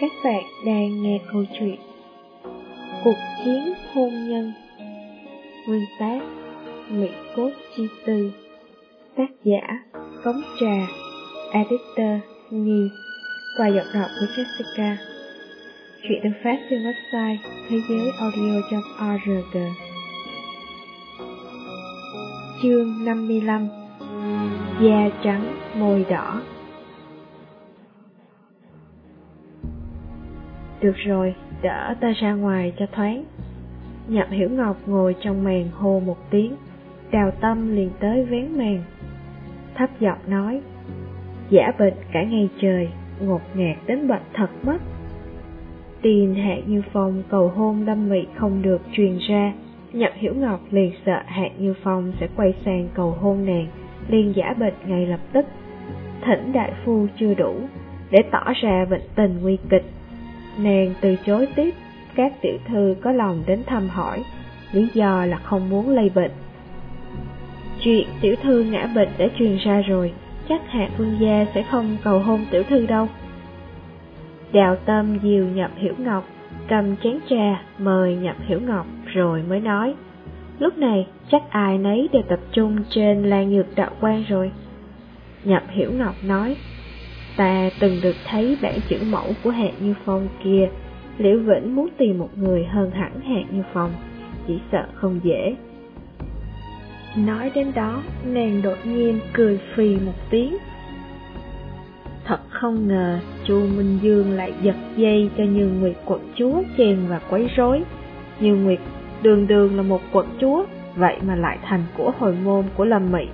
Các bạn đang nghe câu chuyện Cuộc chiến hôn nhân. Nguyên tác Mỹ Cốt Chi Tư. Tác giả Cống Trà. Editor Nhi. Qua giọng đọc của Jessica. Chuyện được phát trên website thế giới audio.org Chương 55 Da trắng môi đỏ. Được rồi, đỡ ta ra ngoài cho thoáng. Nhậm Hiểu Ngọc ngồi trong màn hô một tiếng, đào tâm liền tới vén màn. Thấp giọng nói, giả bệnh cả ngày trời, ngột ngạt đến bệnh thật mất. Tin Hạ Như Phong cầu hôn Lâm Mị không được truyền ra, Nhậm Hiểu Ngọc liền sợ Hạ Như Phong sẽ quay sang cầu hôn nàng, liền giả bệnh ngay lập tức. Thỉnh đại phu chưa đủ, để tỏ ra bệnh tình nguy kịch Nàng từ chối tiếp các tiểu thư có lòng đến thăm hỏi, lý do là không muốn lây bệnh. Chuyện tiểu thư ngã bệnh đã truyền ra rồi, chắc hạ vương gia sẽ không cầu hôn tiểu thư đâu. Đào tâm dìu nhập hiểu ngọc, cầm chén trà mời nhập hiểu ngọc rồi mới nói. Lúc này chắc ai nấy đều tập trung trên lan nhược đạo quan rồi. Nhập hiểu ngọc nói, Ta từng được thấy bản chữ mẫu của Hạ Như Phong kia, Liễu Vĩnh muốn tìm một người hơn hẳn Hạ Như Phong, chỉ sợ không dễ. Nói đến đó, nàng đột nhiên cười phì một tiếng. Thật không ngờ, chu Minh Dương lại giật dây cho Như Nguyệt quận chúa chèn và quấy rối. Như Nguyệt đường đường là một quận chúa, vậy mà lại thành của hồi môn của Lâm Mị,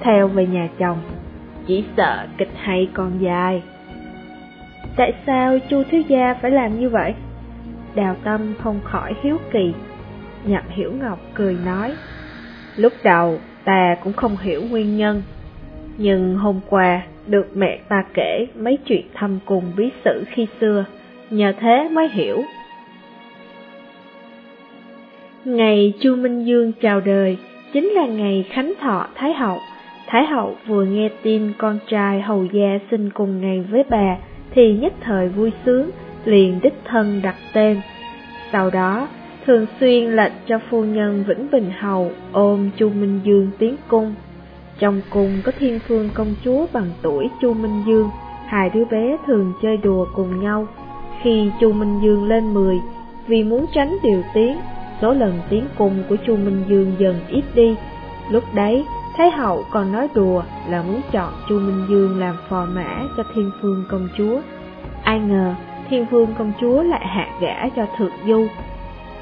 theo về nhà chồng chỉ sợ kịch hay còn dài. Tại sao chu thiếu gia phải làm như vậy? Đào tâm không khỏi hiếu kỳ. Nhậm hiểu ngọc cười nói, lúc đầu ta cũng không hiểu nguyên nhân, nhưng hôm qua được mẹ ta kể mấy chuyện thâm cùng bí sử khi xưa, nhờ thế mới hiểu. Ngày Chu Minh Dương chào đời chính là ngày khánh thọ Thái Hậu. Thái hậu vừa nghe tin con trai hầu gia sinh cùng ngày với bà thì nhất thời vui sướng, liền đích thân đặt tên. Sau đó, thường xuyên lệnh cho phu nhân Vĩnh Bình Hầu ôm Chu Minh Dương tiến cung. Trong cung có thiên phương công chúa bằng tuổi Chu Minh Dương, hai đứa bé thường chơi đùa cùng nhau. Khi Chu Minh Dương lên 10, vì muốn tránh điều tiếng, số lần tiến cung của Chu Minh Dương dần ít đi. Lúc đấy, Thái hậu còn nói đùa là muốn chọn Chu Minh Dương làm phò mã cho Thiên Phương công chúa. Ai ngờ Thiên Phương công chúa lại hạ gã cho Thượng Du.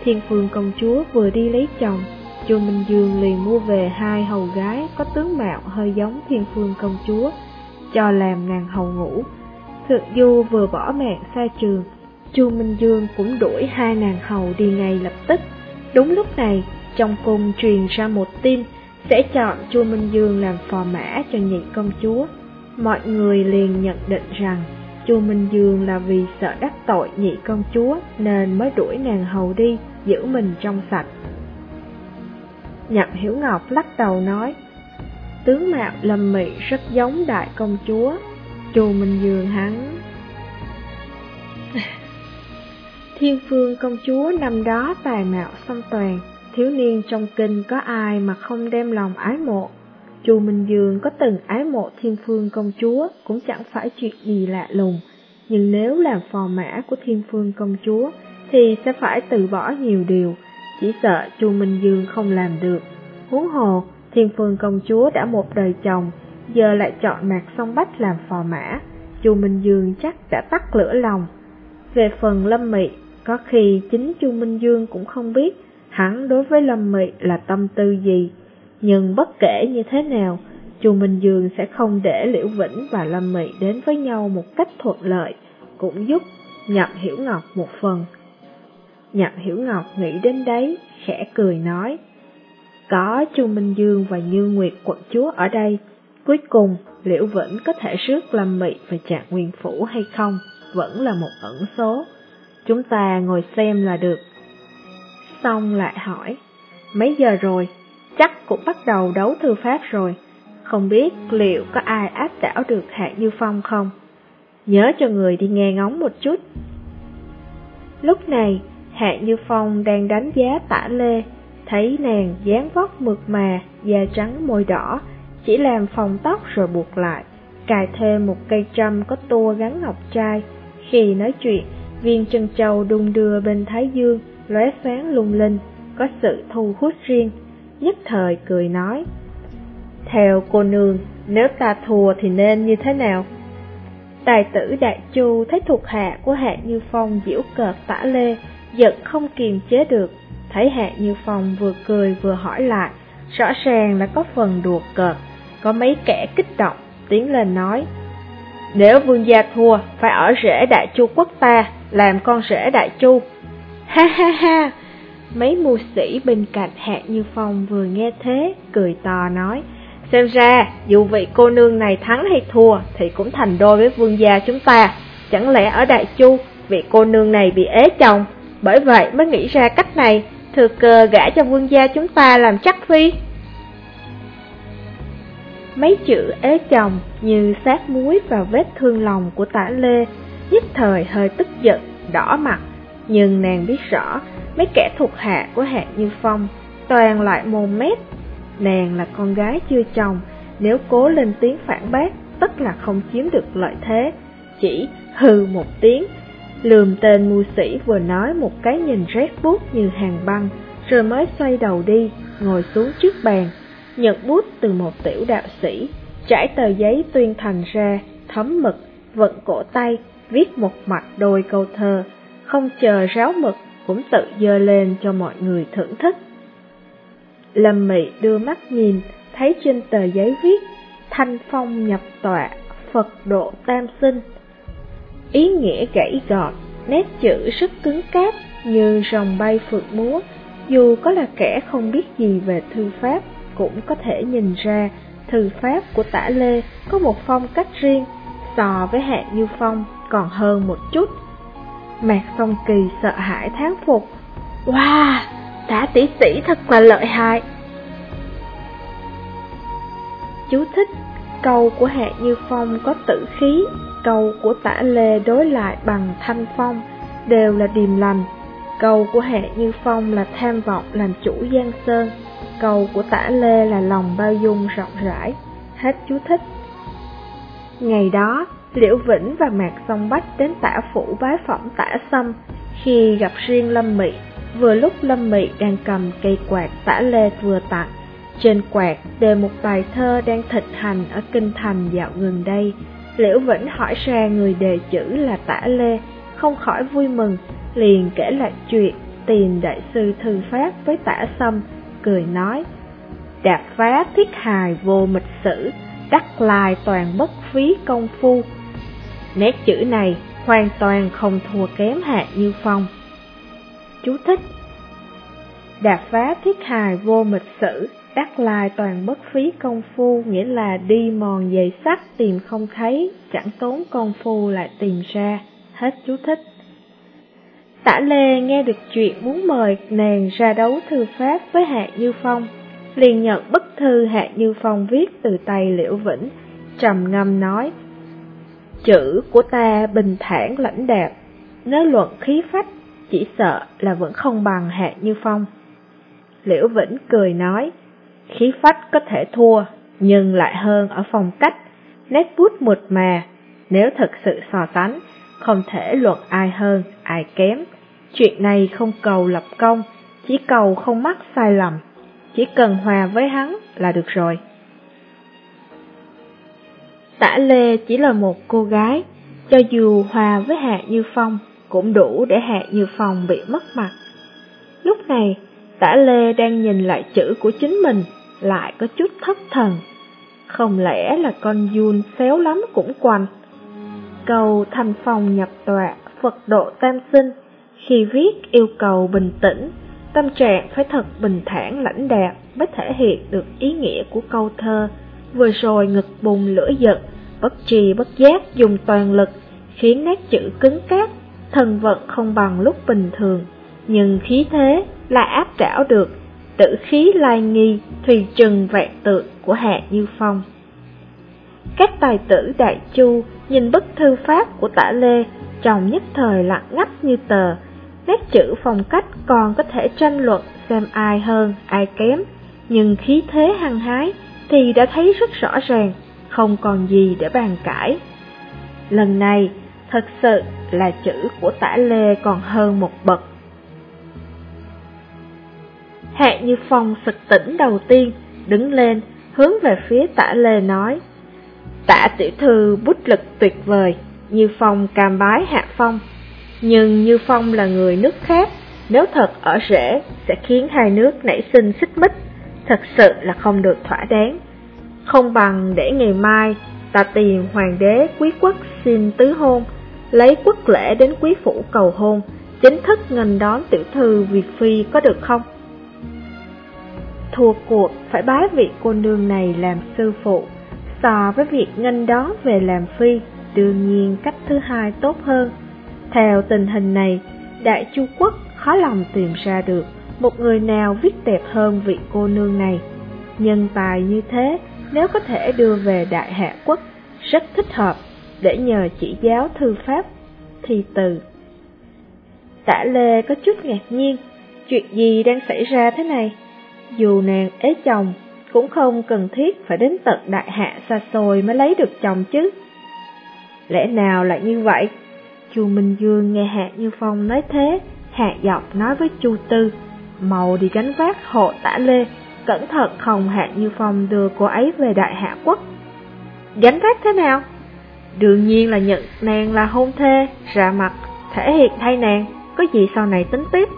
Thiên Phương công chúa vừa đi lấy chồng, Chu Minh Dương liền mua về hai hầu gái có tướng mạo hơi giống Thiên Phương công chúa, cho làm nàng hầu ngủ. Thượng Du vừa bỏ mạng xa trường, Chu Minh Dương cũng đuổi hai nàng hầu đi ngay lập tức. Đúng lúc này, trong cung truyền ra một tin, sẽ chọn Chu Minh Dương làm phò mã cho nhị công chúa. Mọi người liền nhận định rằng Chu Minh Dương là vì sợ đắc tội nhị công chúa nên mới đuổi nàng hầu đi, giữ mình trong sạch. Nhậm Hiểu Ngọc lắc đầu nói, tướng mạo lâm mị rất giống đại công chúa, Chu Minh Dương hắn. Thiên phương công chúa năm đó tài mạo song toàn, thiếu niên trong kinh có ai mà không đem lòng ái mộ. Chu Minh Dương có từng ái mộ thiên phương công chúa cũng chẳng phải chuyện gì lạ lùng, nhưng nếu làm phò mã của thiên phương công chúa thì sẽ phải từ bỏ nhiều điều, chỉ sợ Chu Minh Dương không làm được. Huống hồ, thiên phương công chúa đã một đời chồng, giờ lại chọn mạc song bách làm phò mã, Chu Minh Dương chắc đã tắt lửa lòng. Về phần Lâm Mị, có khi chính Chu Minh Dương cũng không biết hắn đối với Lâm Mị là tâm tư gì. Nhưng bất kể như thế nào, Chu Minh Dương sẽ không để Liễu Vĩnh và Lâm Mị đến với nhau một cách thuận lợi, cũng giúp Nhậm Hiểu Ngọc một phần. Nhậm Hiểu Ngọc nghĩ đến đấy, khẽ cười nói, có Chu Minh Dương và Như Nguyệt quận chúa ở đây, cuối cùng Liễu Vĩnh có thể rước Lâm Mị về trạng nguyên phủ hay không, vẫn là một ẩn số. Chúng ta ngồi xem là được. Xong lại hỏi, mấy giờ rồi? Chắc cũng bắt đầu đấu thư pháp rồi. Không biết liệu có ai áp đảo được Hạ Như Phong không? Nhớ cho người đi nghe ngóng một chút. Lúc này, Hạ Như Phong đang đánh giá tả lê, thấy nàng dáng vóc mượt mà, da trắng môi đỏ, chỉ làm phòng tóc rồi buộc lại, cài thêm một cây trâm có tua gắn ngọc trai. Khi nói chuyện, viên chân châu đung đưa bên thái dương, lóe sáng lung linh, có sự thu hút riêng, nhất thời cười nói. Theo cô nương, nếu ta thua thì nên như thế nào? Tài tử Đại Chu thấy thuộc hạ của Hạ Như Phong diễu cợt tả lê, giận không kiềm chế được, thấy Hạ Như Phong vừa cười vừa hỏi lại, rõ ràng là có phần đùa cợt, có mấy kẻ kích động, tiến lên nói. Nếu vương gia thua, phải ở rễ Đại Chu quốc ta, làm con rễ Đại Chu. Ha ha ha! Mấy mưu sĩ bên cạnh Hạ Như Phong vừa nghe thế, cười to nói, Xem ra, dù vị cô nương này thắng hay thua thì cũng thành đôi với vương gia chúng ta. Chẳng lẽ ở Đại Chu, vị cô nương này bị ế chồng, bởi vậy mới nghĩ ra cách này, thừa cơ gả cho vương gia chúng ta làm chắc phi. Mấy chữ ế chồng như sát muối vào vết thương lòng của tả lê, nhất thời hơi tức giận, đỏ mặt. Nhưng nàng biết rõ, mấy kẻ thuộc hạ của Hạ Như Phong toàn loại mồm mép Nàng là con gái chưa chồng, nếu cố lên tiếng phản bác, tất là không chiếm được lợi thế. Chỉ hừ một tiếng, lườm tên mưu sĩ vừa nói một cái nhìn rét bút như hàng băng, rồi mới xoay đầu đi, ngồi xuống trước bàn, nhận bút từ một tiểu đạo sĩ, trải tờ giấy tuyên thành ra, thấm mực, vận cổ tay, viết một mặt đôi câu thơ, không chờ ráo mực cũng tự dơ lên cho mọi người thưởng thức. Lâm Mị đưa mắt nhìn, thấy trên tờ giấy viết Thanh phong nhập tọa, Phật độ tam sinh. Ý nghĩa gãy gọt, nét chữ rất cứng cáp như rồng bay phượng múa, dù có là kẻ không biết gì về thư pháp, cũng có thể nhìn ra thư pháp của tả Lê có một phong cách riêng, so với Hạ Như Phong còn hơn một chút. Mạc Song Kỳ sợ hãi thán phục. Wow! Tả tỷ tỷ thật là lợi hại. Chú thích Câu của Hạ Như Phong có tử khí, câu của tả lê đối lại bằng thanh phong, đều là điềm lành. Câu của Hạ Như Phong là tham vọng làm chủ Giang Sơn, câu của tả lê là lòng bao dung rộng rãi. Hết chú thích. Ngày đó, Liễu Vĩnh và Mạc Song Bách đến tả phủ bái phỏng tả xâm, khi gặp riêng Lâm Mị Vừa lúc Lâm Mị đang cầm cây quạt tả lê vừa tặng, trên quạt đề một bài thơ đang thịnh hành ở kinh thành dạo gần đây. Liễu Vĩnh hỏi ra người đề chữ là tả lê, không khỏi vui mừng, liền kể lại chuyện tìm đại sư thư pháp với tả sâm, cười nói, Đạp phá thiết hài vô mịch sử, đắc lai toàn bất phí công phu. Nét chữ này hoàn toàn không thua kém hạ như phong. Chú thích Đạp phá thiết hài vô mịch sử, đắc lai toàn bất phí công phu, nghĩa là đi mòn dày sắt tìm không thấy, chẳng tốn công phu lại tìm ra. Hết chú thích. Tả Lê nghe được chuyện muốn mời nàng ra đấu thư pháp với Hạ Như Phong, liền nhận bức thư Hạ Như Phong viết từ tay Liễu Vĩnh, trầm ngâm nói, Chữ của ta bình thản lãnh đạm, nếu luận khí phách chỉ sợ là vẫn không bằng Hạ Như Phong. Liễu Vĩnh cười nói, khí phách có thể thua, nhưng lại hơn ở phong cách, nét bút mượt mà, nếu thật sự so sánh, không thể luận ai hơn, ai kém. Chuyện này không cầu lập công, chỉ cầu không mắc sai lầm, chỉ cần hòa với hắn là được rồi. Tả Lê chỉ là một cô gái, cho dù hòa với Hạ Như Phong cũng đủ để Hạ Như Phong bị mất mặt. Lúc này, tả Lê đang nhìn lại chữ của chính mình, lại có chút thất thần. Không lẽ là con Jun xéo lắm cũng quanh. Cầu thành phòng nhập tọa, Phật độ tam sinh, khi viết yêu cầu bình tĩnh, tâm trạng phải thật bình thản lãnh đạm mới thể hiện được ý nghĩa của câu thơ. Vừa rồi ngực bùng lửa giận, bất trì bất giác dùng toàn lực, khiến nét chữ cứng cáp thần vận không bằng lúc bình thường, nhưng khí thế lại áp đảo được, tử khí lai nghi, thùy trừng vẹn tượng của Hạ Như Phong. Các tài tử Đại Chu nhìn bức thư pháp của tả Lê, trong nhất thời lặng ngắt như tờ, nét chữ phong cách còn có thể tranh luận xem ai hơn, ai kém, nhưng khí thế hăng hái thì đã thấy rất rõ ràng, không còn gì để bàn cãi. Lần này, thật sự là chữ của tả lê còn hơn một bậc. Hạ Như Phong sực tỉnh đầu tiên, đứng lên, hướng về phía tả lê nói. Tả tiểu thư bút lực tuyệt vời, Như Phong cam bái Hạ Phong. Nhưng Như Phong là người nước khác, nếu thật ở rễ sẽ khiến hai nước nảy sinh xích mích, thật sự là không được thỏa đáng. Không bằng để ngày mai ta tìm hoàng đế quý quốc xin tứ hôn, lấy quốc lễ đến quý phủ cầu hôn, chính thức nghênh đón tiểu thư Việt Phi có được không? Thua cuộc phải bái vị cô nương này làm sư phụ, so với việc nghênh đón về làm phi, đương nhiên cách thứ hai tốt hơn. Theo tình hình này, Đại Chu Quốc khó lòng tìm ra được một người nào viết đẹp hơn vị cô nương này. Nhân tài như thế, nếu có thể đưa về Đại Hạ Quốc, rất thích hợp để nhờ chỉ giáo thư pháp, thi từ. Tả Lê có chút ngạc nhiên, chuyện gì đang xảy ra thế này? Dù nàng ế chồng, cũng không cần thiết phải đến tận đại hạ xa xôi mới lấy được chồng chứ. Lẽ nào lại như vậy? Chu Minh Dương nghe Hạ Như Phong nói thế, hạ dọc nói với Chu Tư, màu đi gánh vác hộ tả lê, cẩn thận không Hạ Như Phong đưa cô ấy về Đại Hạ Quốc. Gánh vác thế nào? Đương nhiên là nhận nàng là hôn thê, ra mặt, thể hiện thay nàng, có gì sau này tính tiếp.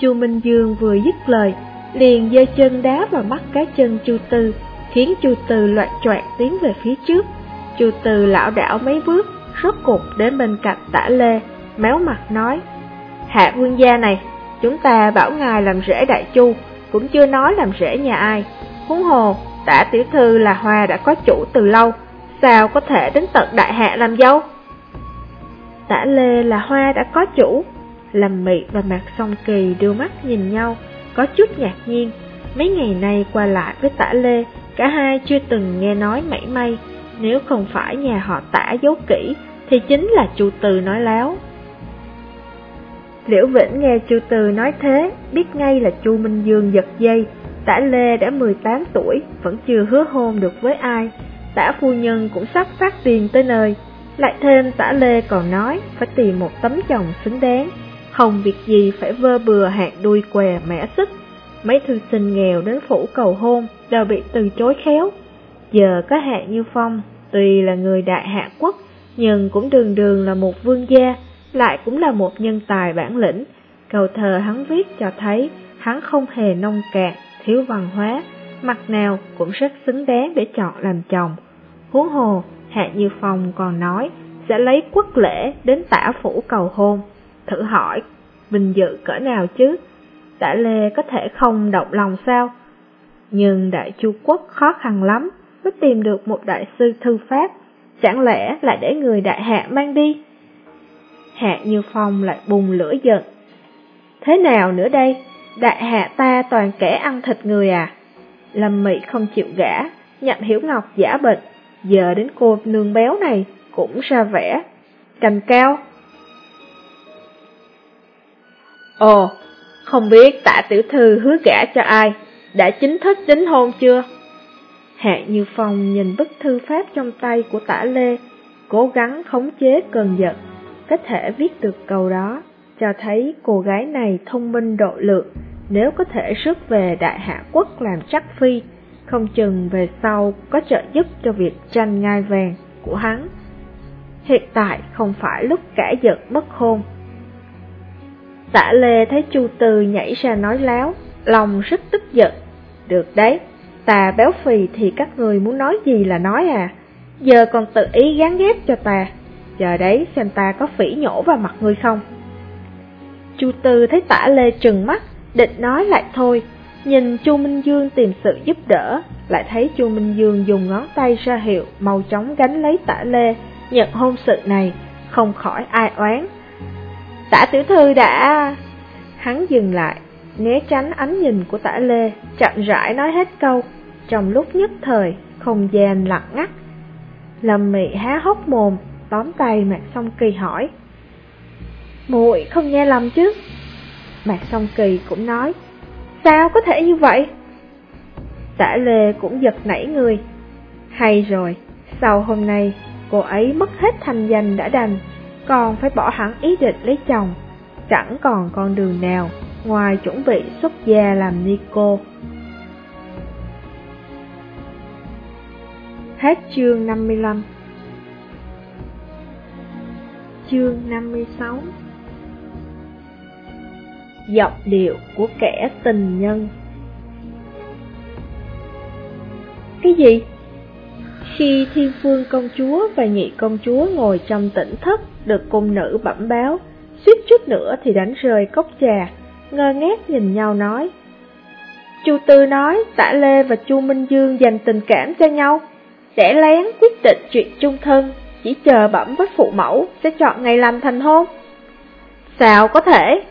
Chu Minh Dương vừa dứt lời, liền giơ chân đá vào mắt cái chân Chu Tư, khiến Chu Tư loạn choạng tiến về phía trước. Chu Tư lão đảo mấy bước, rốt cục đến bên cạnh tả lê, méo mặt nói, Hạ vương gia này, chúng ta bảo ngài làm rễ đại chu, cũng chưa nói làm rễ nhà ai. Huống hồ, tả tiểu thư là hoa đã có chủ từ lâu, sao có thể đến tận đại hạ làm dâu? Tả lê là hoa đã có chủ, Lâm Mị và Mạc Song Kỳ đưa mắt nhìn nhau, có chút ngạc nhiên. Mấy ngày nay qua lại với tả Lê, cả hai chưa từng nghe nói mảy may. Nếu không phải nhà họ tả giấu kỹ, thì chính là chu Từ nói láo. Liễu Vĩnh nghe chu Từ nói thế, biết ngay là chu Minh Dương giật dây. Tả Lê đã 18 tuổi, vẫn chưa hứa hôn được với ai. Tả phu nhân cũng sắp phát tiền tới nơi. Lại thêm tả Lê còn nói phải tìm một tấm chồng xứng đáng. Không việc gì phải vơ bừa hạt đuôi què mẻ sức. Mấy thư sinh nghèo đến phủ cầu hôn đều bị từ chối khéo. Giờ có Hạ Như Phong, tuy là người đại hạ quốc, nhưng cũng đường đường là một vương gia, lại cũng là một nhân tài bản lĩnh. Cầu thờ hắn viết cho thấy hắn không hề nông cạn, thiếu văn hóa, mặt nào cũng rất xứng đáng để chọn làm chồng. Huống hồ, Hạ Như Phong còn nói sẽ lấy quốc lễ đến tả phủ cầu hôn thử hỏi, bình dự cỡ nào chứ? Tả Lê có thể không động lòng sao? Nhưng Đại Chu Quốc khó khăn lắm mới tìm được một đại sư thư pháp, chẳng lẽ lại để người đại hạ mang đi? Hạ Như Phong lại bùng lửa giận. Thế nào nữa đây? Đại hạ ta toàn kẻ ăn thịt người à? Lâm Mị không chịu gã, nhậm Hiểu Ngọc giả bệnh, giờ đến cô nương béo này cũng ra vẻ. Cành cao, Ồ, không biết tạ tiểu thư hứa gả cho ai, đã chính thức đính hôn chưa? Hạ Như Phong nhìn bức thư pháp trong tay của tả Lê, cố gắng khống chế cơn giận, có thể viết được câu đó, cho thấy cô gái này thông minh độ lượng, nếu có thể rước về Đại Hạ Quốc làm chắc phi, không chừng về sau có trợ giúp cho việc tranh ngai vàng của hắn. Hiện tại không phải lúc cả giận mất hôn, Tạ Lê thấy Chu Từ nhảy ra nói láo, lòng rất tức giận. Được đấy, ta béo phì thì các người muốn nói gì là nói à, giờ còn tự ý gán ghép cho ta, giờ đấy xem ta có phỉ nhổ vào mặt người không. Chu Tư thấy Tả Lê trừng mắt, định nói lại thôi, nhìn Chu Minh Dương tìm sự giúp đỡ, lại thấy Chu Minh Dương dùng ngón tay ra hiệu mau chóng gánh lấy Tả Lê, nhận hôn sự này, không khỏi ai oán Tả tiểu thư đã... Hắn dừng lại, né tránh ánh nhìn của tả lê, chậm rãi nói hết câu, trong lúc nhất thời, không gian lặng ngắt. Lâm mị há hốc mồm, tóm tay mạc song kỳ hỏi. muội không nghe lầm chứ? Mạc Song Kỳ cũng nói, sao có thể như vậy? Tả Lê cũng giật nảy người. Hay rồi, sau hôm nay, cô ấy mất hết thành danh đã đành, còn phải bỏ hẳn ý định lấy chồng. Chẳng còn con đường nào ngoài chuẩn bị xuất gia làm ni cô. Hết chương 55 Chương 56 Giọng điệu của kẻ tình nhân Cái gì? Khi thiên phương công chúa và nhị công chúa ngồi trong tỉnh thất được cung nữ bẩm báo, suýt chút nữa thì đánh rơi cốc trà, ngơ ngác nhìn nhau nói. Chu Tư nói Tả Lê và Chu Minh Dương dành tình cảm cho nhau, sẽ lén quyết định chuyện chung thân, chỉ chờ bẩm với phụ mẫu sẽ chọn ngày làm thành hôn. Sao có thể?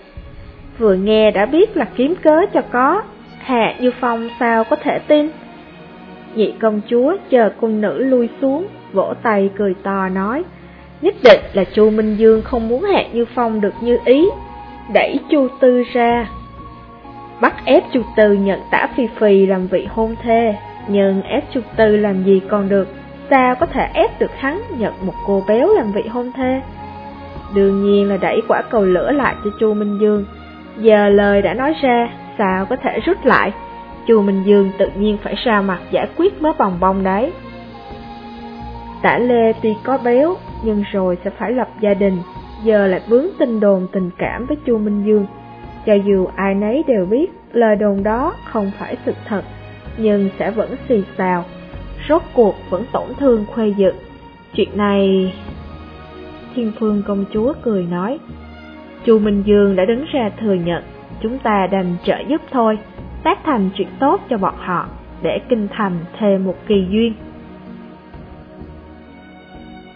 Vừa nghe đã biết là kiếm cớ cho có, Hạ Như Phong sao có thể tin? Nhị công chúa chờ cung nữ lui xuống, vỗ tay cười to nói, nhất định là Chu Minh Dương không muốn Hạ Như Phong được như ý, đẩy Chu Tư ra. Bắt ép Chu Tư nhận tả Phi Phi làm vị hôn thê, nhưng ép Chu Tư làm gì còn được, sao có thể ép được hắn nhận một cô béo làm vị hôn thê. Đương nhiên là đẩy quả cầu lửa lại cho Chu Minh Dương, giờ lời đã nói ra, sao có thể rút lại. Chu Minh Dương tự nhiên phải ra mặt giải quyết mớ bòng bong đấy. Tả Lê tuy có béo, nhưng rồi sẽ phải lập gia đình, giờ lại vướng tin đồn tình cảm với Chu Minh Dương. Cho dù ai nấy đều biết lời đồn đó không phải sự thật, nhưng sẽ vẫn xì xào, rốt cuộc vẫn tổn thương khuê dự. Chuyện này... Thiên Phương công chúa cười nói, Chu Minh Dương đã đứng ra thừa nhận, chúng ta đành trợ giúp thôi, tác thành chuyện tốt cho bọn họ, để kinh thành thêm một kỳ duyên.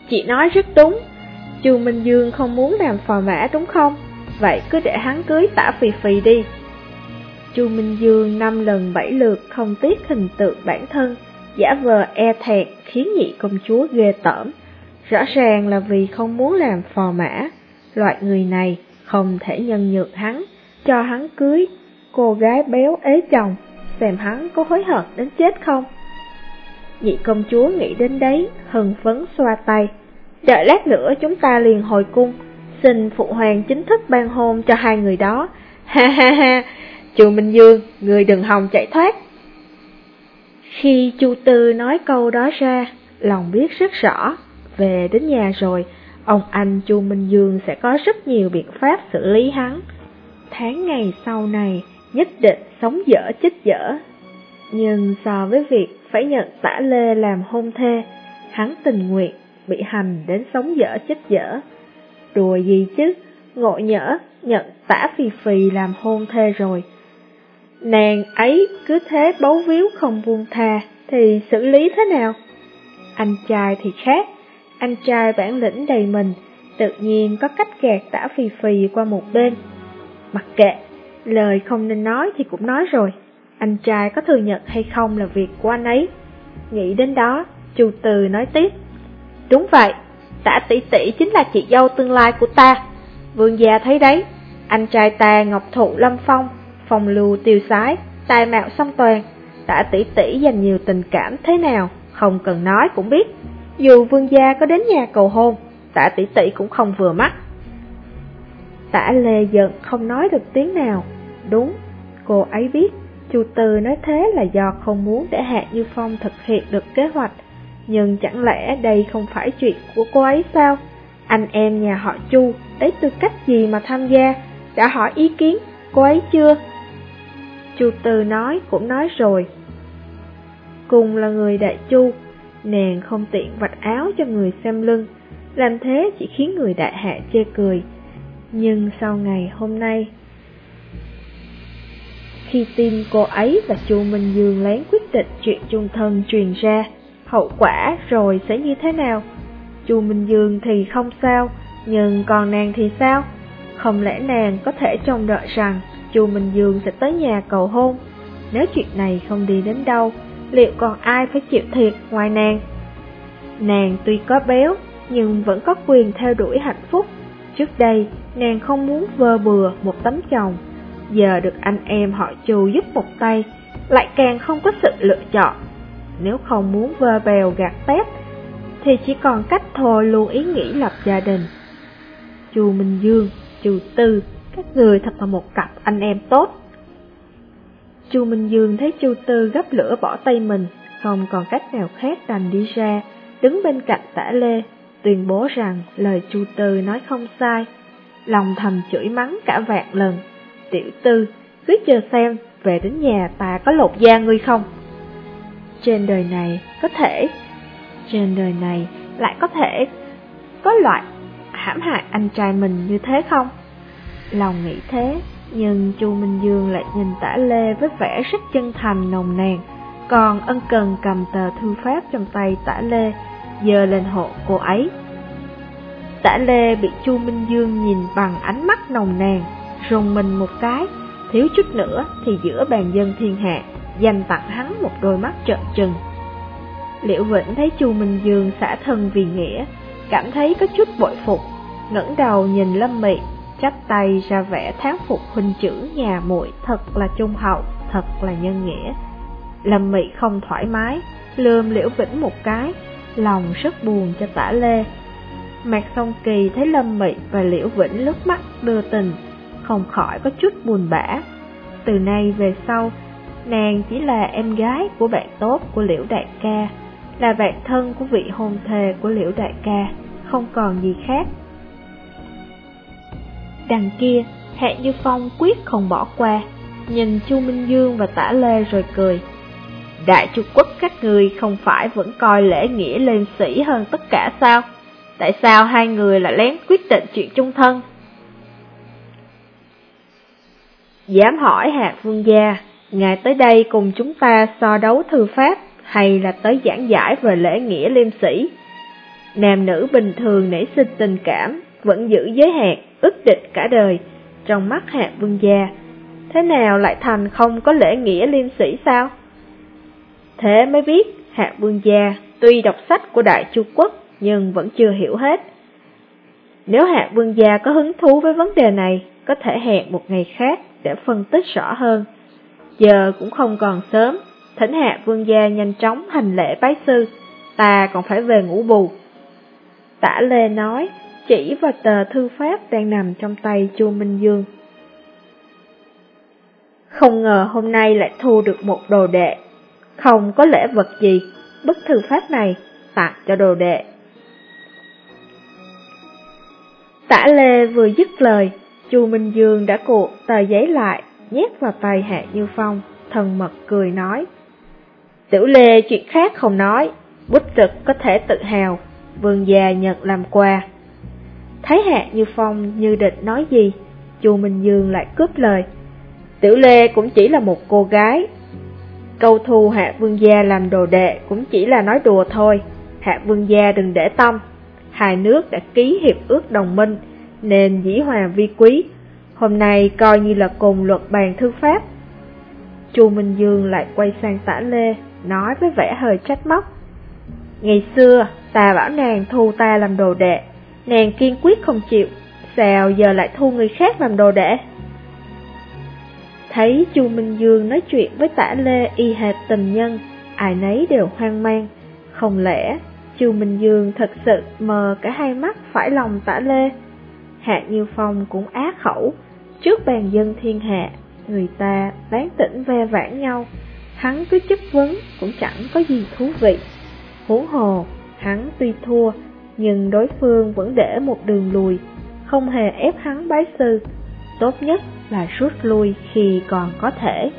Chị nói rất đúng, Chu Minh Dương không muốn làm phò mã đúng không? Vậy cứ để hắn cưới tả phì phì đi. Chu Minh Dương năm lần bảy lượt không tiếc hình tượng bản thân, giả vờ e thẹn khiến nhị công chúa ghê tởm. Rõ ràng là vì không muốn làm phò mã, loại người này không thể nhân nhượng hắn, cho hắn cưới cô gái béo ế chồng, xem hắn có hối hận đến chết không. Nhị công chúa nghĩ đến đấy, hừng phấn xoa tay. Đợi lát nữa chúng ta liền hồi cung, xin phụ hoàng chính thức ban hôn cho hai người đó. Ha ha ha, chu Minh Dương, người đừng hòng chạy thoát. Khi chu Tư nói câu đó ra, lòng biết rất rõ, về đến nhà rồi, ông anh chu Minh Dương sẽ có rất nhiều biện pháp xử lý hắn. Tháng ngày sau này, nhất định sống dở chết dở. Nhưng so với việc phải nhận tả lê làm hôn thê, hắn tình nguyện bị hành đến sống dở chết dở. Đùa gì chứ, ngộ nhỡ nhận tả phì phì làm hôn thê rồi. Nàng ấy cứ thế bấu víu không buông tha, thì xử lý thế nào? Anh trai thì khác, anh trai bản lĩnh đầy mình, tự nhiên có cách gạt tả phì phì qua một bên. Mặc kệ, lời không nên nói thì cũng nói rồi, anh trai có thừa nhận hay không là việc của anh ấy. Nghĩ đến đó, Chu Từ nói tiếp. Đúng vậy, tả tỷ tỷ chính là chị dâu tương lai của ta. Vương gia thấy đấy, anh trai ta ngọc thụ lâm phong, phong lưu tiêu sái, tài mạo song toàn. Tả tỷ tỷ dành nhiều tình cảm thế nào, không cần nói cũng biết. Dù vương gia có đến nhà cầu hôn, tả tỷ tỷ cũng không vừa mắt. Tả lê giận không nói được tiếng nào. Đúng, cô ấy biết, Chu Từ nói thế là do không muốn để Hạ Như Phong thực hiện được kế hoạch. Nhưng chẳng lẽ đây không phải chuyện của cô ấy sao? Anh em nhà họ Chu lấy tư cách gì mà tham gia? Đã hỏi ý kiến cô ấy chưa? Chu Từ nói cũng nói rồi. Cùng là người đại Chu, nàng không tiện vạch áo cho người xem lưng, làm thế chỉ khiến người đại hạ chê cười. Nhưng sau ngày hôm nay, khi tin cô ấy và Chu Minh Dương lén quyết định chuyện chung thân truyền ra, hậu quả rồi sẽ như thế nào? Chu Minh Dương thì không sao, nhưng còn nàng thì sao? Không lẽ nàng có thể trông đợi rằng Chu Minh Dương sẽ tới nhà cầu hôn? Nếu chuyện này không đi đến đâu, liệu còn ai phải chịu thiệt ngoài nàng? Nàng tuy có béo, nhưng vẫn có quyền theo đuổi hạnh phúc. Trước đây, nàng không muốn vơ bừa một tấm chồng, giờ được anh em họ chù giúp một tay, lại càng không có sự lựa chọn. Nếu không muốn vơ bèo gạt tép, thì chỉ còn cách thôi luôn ý nghĩ lập gia đình. Chu Minh Dương, Chu Tư, các người thật là một cặp anh em tốt. Chu Minh Dương thấy Chu Tư gấp lửa bỏ tay mình, không còn cách nào khác đành đi ra, đứng bên cạnh tả lê, tuyên bố rằng lời Chu Tư nói không sai. Lòng thầm chửi mắng cả vạn lần. Tiểu Tư, cứ chờ xem, về đến nhà ta có lột da ngươi không? Trên đời này có thể, trên đời này lại có thể có loại hãm hại anh trai mình như thế không? Lòng nghĩ thế, nhưng Chu Minh Dương lại nhìn tả lê với vẻ rất chân thành nồng nàn, còn ân cần cầm tờ thư pháp trong tay tả lê, giơ lên hộ cô ấy. Tả lê bị Chu Minh Dương nhìn bằng ánh mắt nồng nàn, rùng mình một cái, thiếu chút nữa thì giữa bàn dân thiên hạ, dành tặng hắn một đôi mắt trợn trừng. Liễu Vĩnh thấy Chu Minh Dương xả thân vì nghĩa, cảm thấy có chút bội phục, ngẩng đầu nhìn Lâm Mị, chắp tay ra vẻ thán phục huynh trưởng nhà muội thật là trung hậu, thật là nhân nghĩa. Lâm Mị không thoải mái, lườm Liễu Vĩnh một cái, lòng rất buồn cho tả lê. Mạc Song Kỳ thấy Lâm Mị và Liễu Vĩnh lướt mắt đưa tình, không khỏi có chút buồn bã. Từ nay về sau, nàng chỉ là em gái của bạn tốt của Liễu Đại ca, là bạn thân của vị hôn thề của Liễu Đại ca, không còn gì khác. Đằng kia, Hạ Như Phong quyết không bỏ qua, nhìn Chu Minh Dương và Tả Lê rồi cười. Đại trung quốc các người không phải vẫn coi lễ nghĩa lên sĩ hơn tất cả sao? Tại sao hai người lại lén quyết định chuyện chung thân? Dám hỏi Hạ Vương Gia, Ngài tới đây cùng chúng ta so đấu thư pháp hay là tới giảng giải về lễ nghĩa liêm sĩ? Nam nữ bình thường nảy sinh tình cảm, vẫn giữ giới hạn, ức địch cả đời, trong mắt Hạ Vương Gia. Thế nào lại thành không có lễ nghĩa liêm sĩ sao? Thế mới biết Hạ Vương Gia tuy đọc sách của Đại Chu Quốc nhưng vẫn chưa hiểu hết. Nếu Hạ Vương Gia có hứng thú với vấn đề này, có thể hẹn một ngày khác để phân tích rõ hơn. Giờ cũng không còn sớm, thỉnh Hạ Vương Gia nhanh chóng hành lễ bái sư, ta còn phải về ngủ bù. Tả Lê nói, chỉ vào tờ thư pháp đang nằm trong tay Chu Minh Dương. Không ngờ hôm nay lại thu được một đồ đệ, không có lễ vật gì, bức thư pháp này tặng cho đồ đệ. Tả Lê vừa dứt lời, Chu Minh Dương đã cuộn tờ giấy lại, nhét vào tay Hạ Như Phong, thần mật cười nói. Tiểu Lê chuyện khác không nói, bút trực có thể tự hào, vương già nhận làm quà. Thấy Hạ Như Phong như địch nói gì, Chu Minh Dương lại cướp lời. Tiểu Lê cũng chỉ là một cô gái. Câu thu Hạ Vương Gia làm đồ đệ cũng chỉ là nói đùa thôi, Hạ Vương Gia đừng để tâm. Hai nước đã ký hiệp ước đồng minh, nên dĩ hòa vi quý. Hôm nay coi như là cùng luật bàn thư pháp. Chu Minh Dương lại quay sang tả lê, nói với vẻ hơi trách móc. Ngày xưa, ta bảo nàng thu ta làm đồ đệ, nàng kiên quyết không chịu, sao giờ lại thu người khác làm đồ đệ? Thấy Chu Minh Dương nói chuyện với tả lê y hệt tình nhân, ai nấy đều hoang mang. Không lẽ Chu Minh Dương thật sự mờ cả hai mắt phải lòng tả lê? Hạ Như Phong cũng ác khẩu, trước bàn dân thiên hạ, người ta bán tỉnh ve vãn nhau, hắn cứ chất vấn cũng chẳng có gì thú vị. Huống hồ, hắn tuy thua, nhưng đối phương vẫn để một đường lùi, không hề ép hắn bái sư, tốt nhất là rút lui khi còn có thể.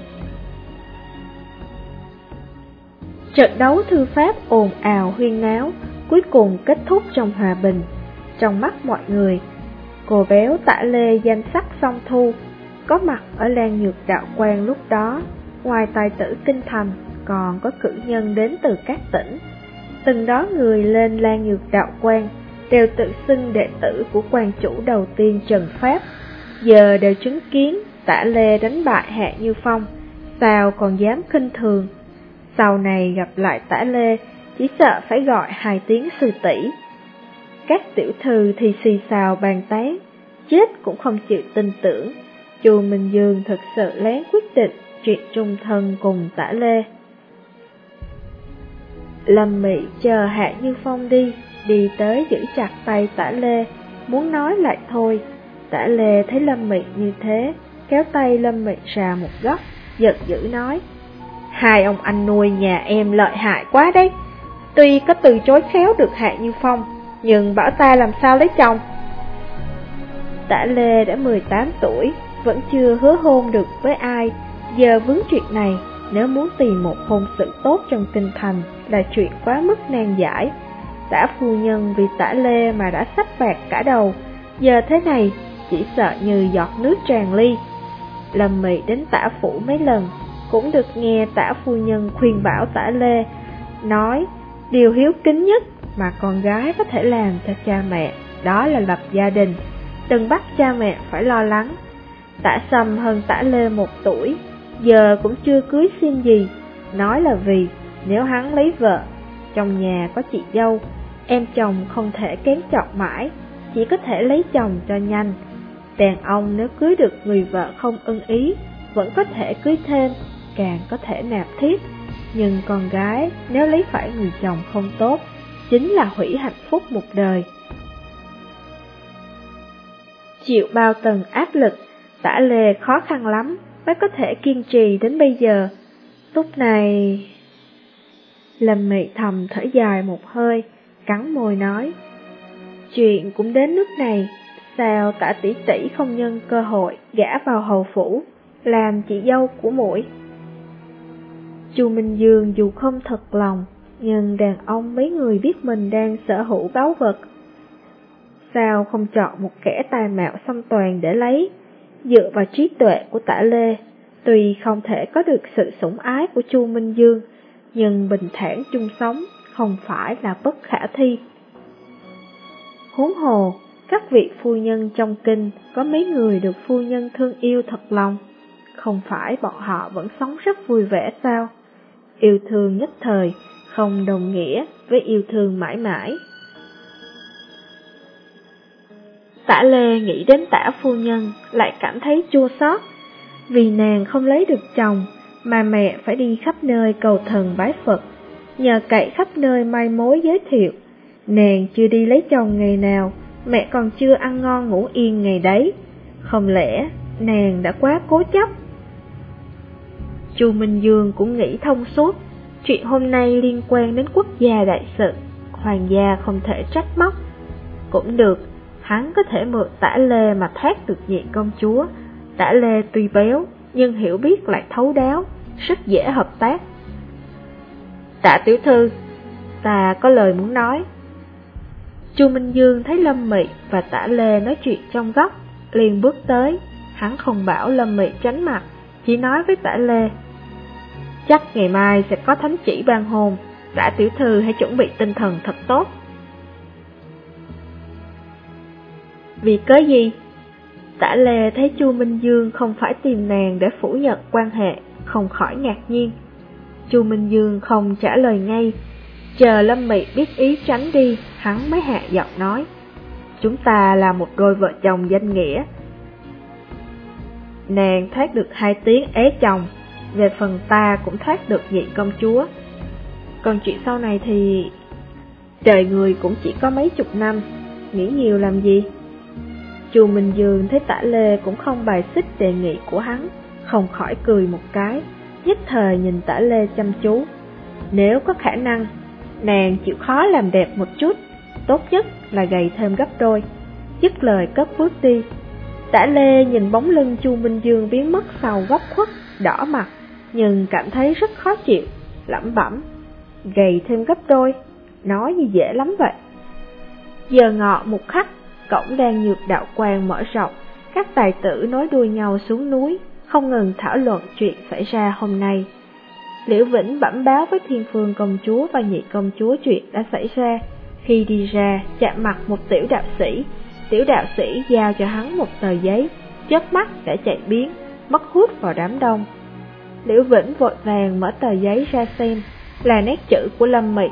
Trận đấu thư pháp ồn ào huyên náo, cuối cùng kết thúc trong hòa bình. Trong mắt mọi người, cô béo tả lê danh sắc song thu, có mặt ở Lan Nhược Đạo Quan lúc đó, ngoài tài tử kinh thành, còn có cử nhân đến từ các tỉnh. Từng đó người lên Lan Nhược Đạo Quan, đều tự xưng đệ tử của quan chủ đầu tiên Trần Pháp, giờ đều chứng kiến tả lê đánh bại Hạ Như Phong, sao còn dám khinh thường. Sau này gặp lại tả lê, chỉ sợ phải gọi hai tiếng sư tỷ. Các tiểu thư thì xì xào bàn tán, chết cũng không chịu tin tưởng. Chu Minh Dương thực sự lén quyết định chuyện trung thân cùng tả lê. Lâm Mị chờ Hạ Như Phong đi, đi tới giữ chặt tay tả lê, muốn nói lại thôi. Tả lê thấy Lâm Mị như thế, kéo tay Lâm Mị ra một góc, giận dữ nói. Hai ông anh nuôi nhà em lợi hại quá đấy. Tuy có từ chối khéo được Hạ Như Phong, nhưng bảo ta làm sao lấy chồng. Tả Lê đã 18 tuổi, vẫn chưa hứa hôn được với ai, giờ vướng chuyện này, nếu muốn tìm một hôn sự tốt trong kinh thành là chuyện quá mức nan giải. Tả phu nhân vì tả Lê mà đã sách bạc cả đầu, giờ thế này chỉ sợ như giọt nước tràn ly. Lâm Mị đến tả phủ mấy lần, cũng được nghe tả phu nhân khuyên bảo tả Lê, nói điều hiếu kính nhất mà con gái có thể làm cho cha mẹ, đó là lập gia đình, đừng bắt cha mẹ phải lo lắng. Tả Sầm hơn tả Lê một tuổi, giờ cũng chưa cưới xin gì, nói là vì nếu hắn lấy vợ, trong nhà có chị dâu, em chồng không thể kén chọn mãi, chỉ có thể lấy chồng cho nhanh. Đàn ông nếu cưới được người vợ không ưng ý, vẫn có thể cưới thêm, càng có thể nạp thiết. Nhưng con gái nếu lấy phải người chồng không tốt, chính là hủy hạnh phúc một đời. Chịu bao tầng áp lực, tả lề khó khăn lắm mới có thể kiên trì đến bây giờ. Lúc này... Lâm mị thầm thở dài một hơi, cắn môi nói. Chuyện cũng đến nước này, sao tả tỷ tỷ không nhân cơ hội gã vào hầu phủ, làm chị dâu của muội Chu Minh Dương dù không thật lòng, nhưng đàn ông mấy người biết mình đang sở hữu báu vật. Sao không chọn một kẻ tài mạo xâm toàn để lấy, dựa vào trí tuệ của tả Lê, tuy không thể có được sự sủng ái của Chu Minh Dương, nhưng bình thản chung sống không phải là bất khả thi. Huống hồ, các vị phu nhân trong kinh có mấy người được phu nhân thương yêu thật lòng, không phải bọn họ vẫn sống rất vui vẻ sao? Yêu thương nhất thời không đồng nghĩa với yêu thương mãi mãi. Tả Lê nghĩ đến tả phu nhân lại cảm thấy chua xót vì nàng không lấy được chồng mà mẹ phải đi khắp nơi cầu thần bái Phật, nhờ cậy khắp nơi mai mối giới thiệu. Nàng chưa đi lấy chồng ngày nào, mẹ còn chưa ăn ngon ngủ yên ngày đấy. Không lẽ nàng đã quá cố chấp? Chu Minh Dương cũng nghĩ thông suốt, chuyện hôm nay liên quan đến quốc gia đại sự, hoàng gia không thể trách móc. Cũng được, hắn có thể mượn tả lê mà thoát được nhị công chúa. Tả lê tuy béo, nhưng hiểu biết lại thấu đáo, rất dễ hợp tác. Tạ tiểu thư, ta có lời muốn nói. Chu Minh Dương thấy Lâm Mị và Tả Lê nói chuyện trong góc, liền bước tới, hắn không bảo Lâm Mị tránh mặt, chỉ nói với Tả Lê. Chắc ngày mai sẽ có thánh chỉ ban hôn, Tả tiểu thư hãy chuẩn bị tinh thần thật tốt. Vì cớ gì? Tả Lê thấy Chu Minh Dương không phải tìm nàng để phủ nhận quan hệ, không khỏi ngạc nhiên. Chu Minh Dương không trả lời ngay, chờ Lâm Mị biết ý tránh đi, hắn mới hạ giọng nói. Chúng ta là một đôi vợ chồng danh nghĩa. Nàng thoát được hai tiếng ế chồng, về phần ta cũng thoát được nhị công chúa. Còn chuyện sau này thì... Trời người cũng chỉ có mấy chục năm, nghĩ nhiều làm gì? Chu Minh Dương thấy tả lê cũng không bài xích đề nghị của hắn, không khỏi cười một cái, nhất thời nhìn tả lê chăm chú. Nếu có khả năng, nàng chịu khó làm đẹp một chút, tốt nhất là gầy thêm gấp đôi. Dứt lời cất bước đi. Tả lê nhìn bóng lưng Chu Minh Dương biến mất sau góc khuất, đỏ mặt, nhưng cảm thấy rất khó chịu, lẩm bẩm. Gầy thêm gấp đôi, nói như dễ lắm vậy. Giờ ngọ một khắc, cổng đang nhược đạo quan mở rộng, các tài tử nói đuôi nhau xuống núi, không ngừng thảo luận chuyện xảy ra hôm nay. Liễu Vĩnh bẩm báo với Thiên Phương công chúa và nhị công chúa chuyện đã xảy ra. Khi đi ra, chạm mặt một tiểu đạo sĩ, tiểu đạo sĩ giao cho hắn một tờ giấy, chớp mắt đã chạy biến, mất hút vào đám đông. Liễu Vĩnh vội vàng mở tờ giấy ra xem, là nét chữ của Lâm Mị,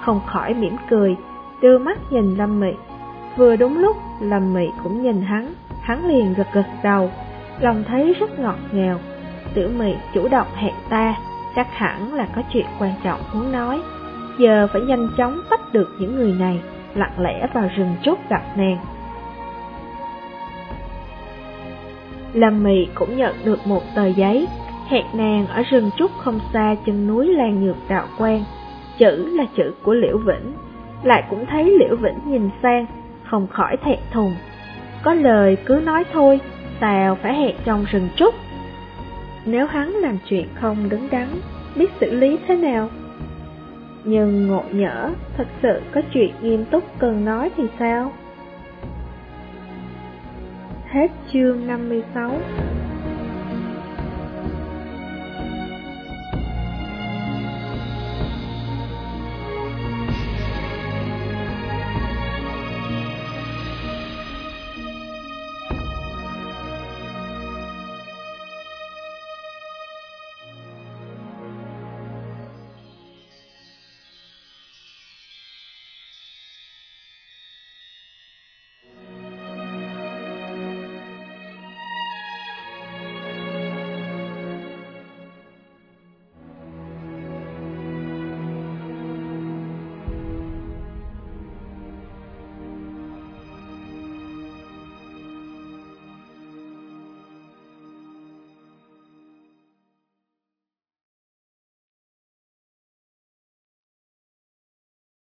không khỏi mỉm cười, đưa mắt nhìn Lâm Mị, Vừa đúng lúc, Lâm Mị cũng nhìn hắn, hắn liền gật gật đầu, lòng thấy rất ngọt ngào. Tiểu Mị chủ động hẹn ta, chắc hẳn là có chuyện quan trọng muốn nói. Giờ phải nhanh chóng bắt được những người này, lặng lẽ vào rừng trúc gặp nàng. Lâm Mị cũng nhận được một tờ giấy, hẹn nàng ở rừng trúc không xa chân núi Lan Nhược Đạo Quan. Chữ là chữ của Liễu Vĩnh, lại cũng thấy Liễu Vĩnh nhìn sang, không khỏi thẹn thùng. Có lời cứ nói thôi, tào phải hẹn trong rừng trúc. Nếu hắn làm chuyện không đứng đắn, biết xử lý thế nào? Nhưng ngộ nhỡ, thật sự có chuyện nghiêm túc cần nói thì sao? Hết chương 56